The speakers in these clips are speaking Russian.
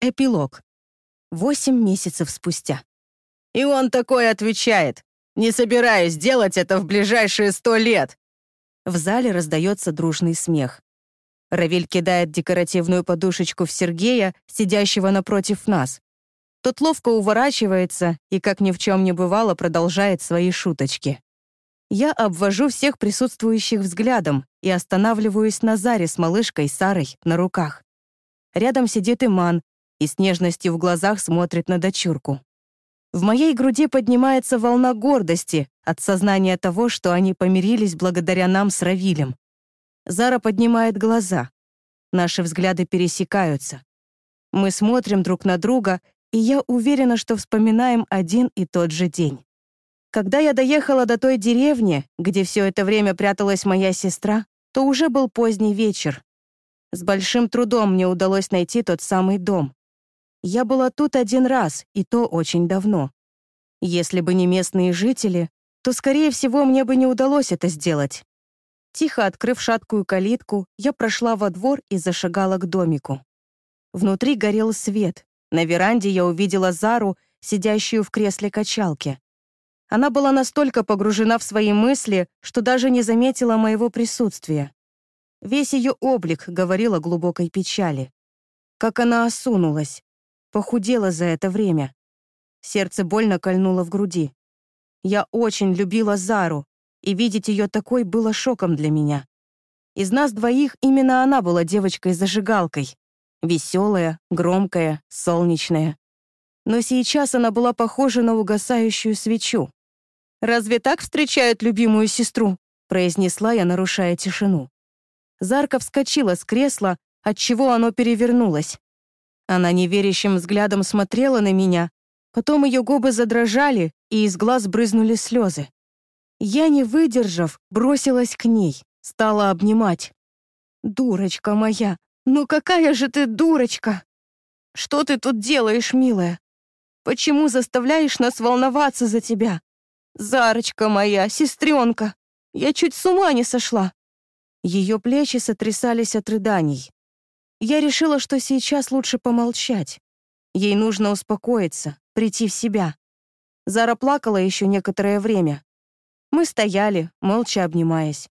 Эпилог. Восемь месяцев спустя. И он такой отвечает. «Не собираюсь делать это в ближайшие сто лет». В зале раздается дружный смех. Равиль кидает декоративную подушечку в Сергея, сидящего напротив нас. Тот ловко уворачивается и, как ни в чем не бывало, продолжает свои шуточки. Я обвожу всех присутствующих взглядом и останавливаюсь на Заре с малышкой Сарой на руках. Рядом сидит Иман и с нежностью в глазах смотрит на дочурку. В моей груди поднимается волна гордости от сознания того, что они помирились благодаря нам с Равилем. Зара поднимает глаза. Наши взгляды пересекаются. Мы смотрим друг на друга, и я уверена, что вспоминаем один и тот же день. Когда я доехала до той деревни, где все это время пряталась моя сестра, то уже был поздний вечер. С большим трудом мне удалось найти тот самый дом. Я была тут один раз, и то очень давно. Если бы не местные жители, то, скорее всего, мне бы не удалось это сделать. Тихо открыв шаткую калитку, я прошла во двор и зашагала к домику. Внутри горел свет. На веранде я увидела Зару, сидящую в кресле качалки. Она была настолько погружена в свои мысли, что даже не заметила моего присутствия. Весь ее облик говорил о глубокой печали. Как она осунулась, похудела за это время. Сердце больно кольнуло в груди. Я очень любила Зару, и видеть ее такой было шоком для меня. Из нас двоих именно она была девочкой-зажигалкой. Веселая, громкая, солнечная. Но сейчас она была похожа на угасающую свечу. «Разве так встречают любимую сестру?» произнесла я, нарушая тишину. Зарка вскочила с кресла, отчего оно перевернулось. Она неверящим взглядом смотрела на меня, потом ее губы задрожали, и из глаз брызнули слезы. Я, не выдержав, бросилась к ней, стала обнимать. «Дурочка моя! Ну какая же ты дурочка! Что ты тут делаешь, милая? Почему заставляешь нас волноваться за тебя? Зарочка моя, сестренка, я чуть с ума не сошла. Ее плечи сотрясались от рыданий. Я решила, что сейчас лучше помолчать. Ей нужно успокоиться, прийти в себя. Зара плакала еще некоторое время. Мы стояли, молча обнимаясь.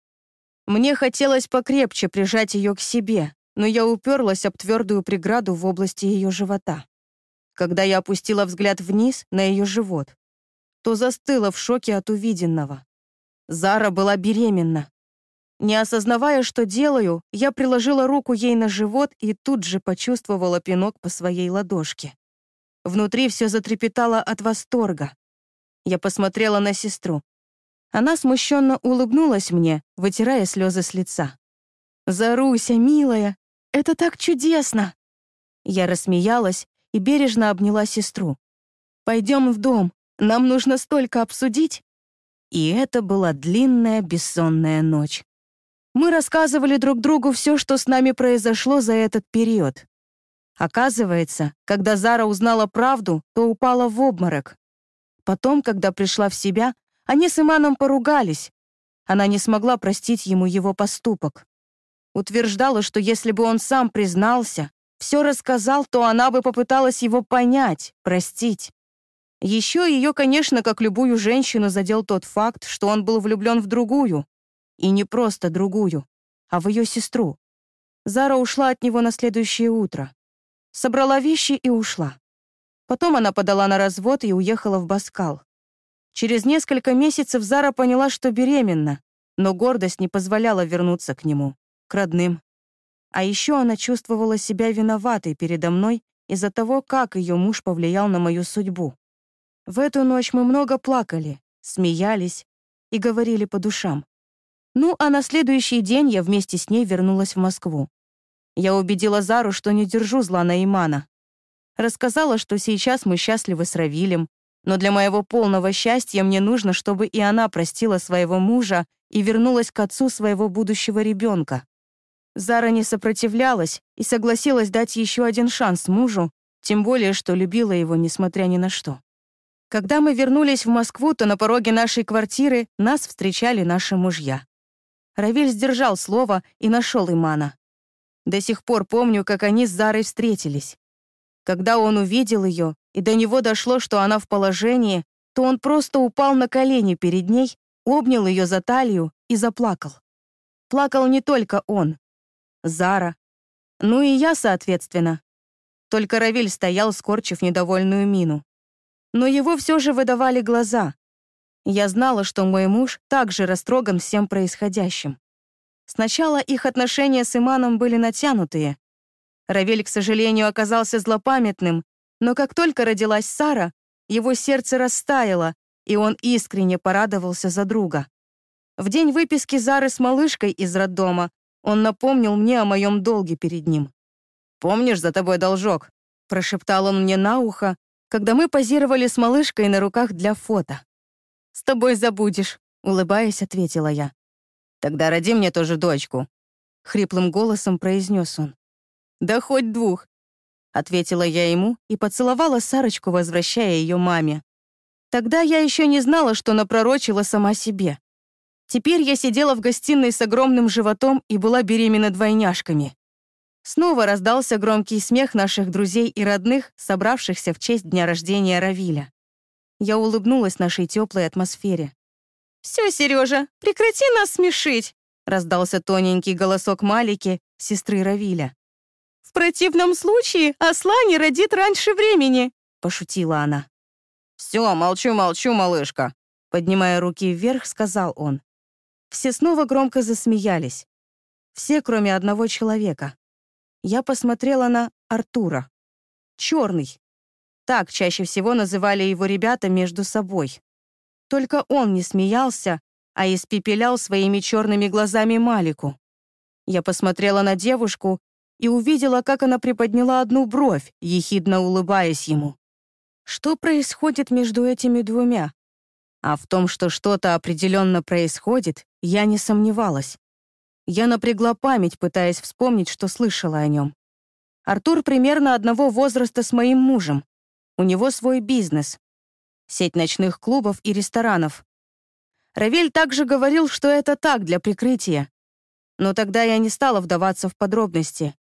Мне хотелось покрепче прижать ее к себе, но я уперлась об твердую преграду в области ее живота. Когда я опустила взгляд вниз на ее живот, то застыла в шоке от увиденного. Зара была беременна. Не осознавая, что делаю, я приложила руку ей на живот и тут же почувствовала пинок по своей ладошке. Внутри все затрепетало от восторга. Я посмотрела на сестру. Она смущенно улыбнулась мне, вытирая слезы с лица. «Заруся, милая, это так чудесно!» Я рассмеялась и бережно обняла сестру. «Пойдем в дом, нам нужно столько обсудить». И это была длинная бессонная ночь. Мы рассказывали друг другу все, что с нами произошло за этот период. Оказывается, когда Зара узнала правду, то упала в обморок. Потом, когда пришла в себя, они с Иманом поругались. Она не смогла простить ему его поступок. Утверждала, что если бы он сам признался, все рассказал, то она бы попыталась его понять, простить. Еще ее, конечно, как любую женщину, задел тот факт, что он был влюблен в другую. И не просто другую, а в ее сестру. Зара ушла от него на следующее утро. Собрала вещи и ушла. Потом она подала на развод и уехала в Баскал. Через несколько месяцев Зара поняла, что беременна, но гордость не позволяла вернуться к нему, к родным. А еще она чувствовала себя виноватой передо мной из-за того, как ее муж повлиял на мою судьбу. В эту ночь мы много плакали, смеялись и говорили по душам. Ну, а на следующий день я вместе с ней вернулась в Москву. Я убедила Зару, что не держу зла на Имана. Рассказала, что сейчас мы счастливы с Равилем, но для моего полного счастья мне нужно, чтобы и она простила своего мужа и вернулась к отцу своего будущего ребенка. Зара не сопротивлялась и согласилась дать еще один шанс мужу, тем более, что любила его, несмотря ни на что. Когда мы вернулись в Москву, то на пороге нашей квартиры нас встречали наши мужья. Равиль сдержал слово и нашел Имана. До сих пор помню, как они с Зарой встретились. Когда он увидел ее, и до него дошло, что она в положении, то он просто упал на колени перед ней, обнял ее за талию и заплакал. Плакал не только он. Зара. Ну и я, соответственно. Только Равиль стоял, скорчив недовольную мину. Но его все же выдавали глаза. Я знала, что мой муж также растроган всем происходящим. Сначала их отношения с Иманом были натянутые. Равель, к сожалению, оказался злопамятным, но как только родилась Сара, его сердце растаяло, и он искренне порадовался за друга. В день выписки Зары с малышкой из роддома он напомнил мне о моем долге перед ним. «Помнишь, за тобой должок?» — прошептал он мне на ухо, когда мы позировали с малышкой на руках для фото. «С тобой забудешь», — улыбаясь, ответила я. «Тогда роди мне тоже дочку», — хриплым голосом произнес он. «Да хоть двух, ответила я ему и поцеловала Сарочку, возвращая ее маме. Тогда я еще не знала, что напророчила сама себе. Теперь я сидела в гостиной с огромным животом и была беременна двойняшками. Снова раздался громкий смех наших друзей и родных, собравшихся в честь дня рождения Равиля. Я улыбнулась нашей теплой атмосфере. «Все, Сережа, прекрати нас смешить!» раздался тоненький голосок Малики, сестры Равиля. «В противном случае осла не родит раньше времени», — пошутила она. «Все, молчу-молчу, малышка», — поднимая руки вверх, сказал он. Все снова громко засмеялись. Все, кроме одного человека. Я посмотрела на Артура. Черный. Так чаще всего называли его ребята между собой. Только он не смеялся, а испепелял своими черными глазами Малику. Я посмотрела на девушку и увидела, как она приподняла одну бровь, ехидно улыбаясь ему. Что происходит между этими двумя? А в том, что что-то определенно происходит, я не сомневалась. Я напрягла память, пытаясь вспомнить, что слышала о нем. Артур примерно одного возраста с моим мужем. У него свой бизнес. Сеть ночных клубов и ресторанов. Равель также говорил, что это так, для прикрытия. Но тогда я не стала вдаваться в подробности.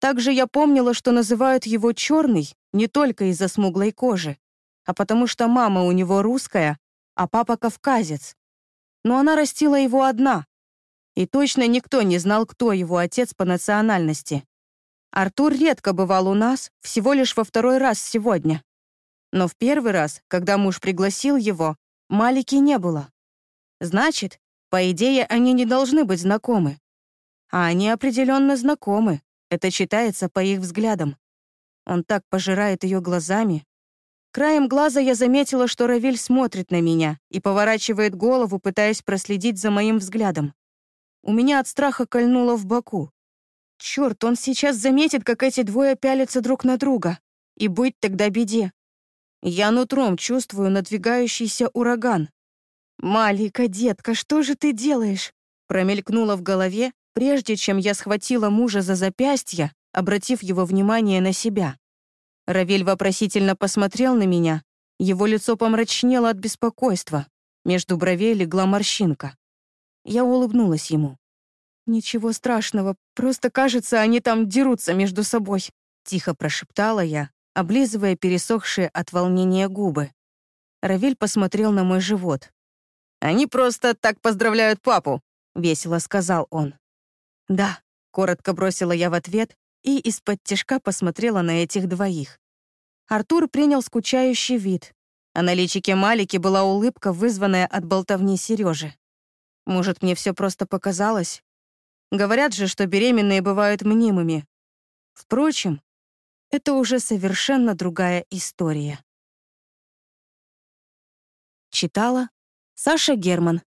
Также я помнила, что называют его черный не только из-за смуглой кожи, а потому что мама у него русская, а папа кавказец. Но она растила его одна. И точно никто не знал, кто его отец по национальности. Артур редко бывал у нас, всего лишь во второй раз сегодня. Но в первый раз, когда муж пригласил его, Малики не было. Значит, по идее, они не должны быть знакомы. А они определенно знакомы, это читается по их взглядам. Он так пожирает ее глазами. Краем глаза я заметила, что Равиль смотрит на меня и поворачивает голову, пытаясь проследить за моим взглядом. У меня от страха кольнуло в боку. Черт, он сейчас заметит, как эти двое пялятся друг на друга. И быть тогда беде. Я нутром чувствую надвигающийся ураган. «Малика, детка, что же ты делаешь?» Промелькнуло в голове, прежде чем я схватила мужа за запястье, обратив его внимание на себя. Равель вопросительно посмотрел на меня. Его лицо помрачнело от беспокойства. Между бровей легла морщинка. Я улыбнулась ему. «Ничего страшного, просто кажется, они там дерутся между собой», тихо прошептала я, облизывая пересохшие от волнения губы. Равель посмотрел на мой живот. «Они просто так поздравляют папу», — весело сказал он. «Да», — коротко бросила я в ответ и из-под тяжка посмотрела на этих двоих. Артур принял скучающий вид, а на личике Малики была улыбка, вызванная от болтовни Сережи. Может, мне все просто показалось? Говорят же, что беременные бывают мнимыми. Впрочем, это уже совершенно другая история. Читала Саша Герман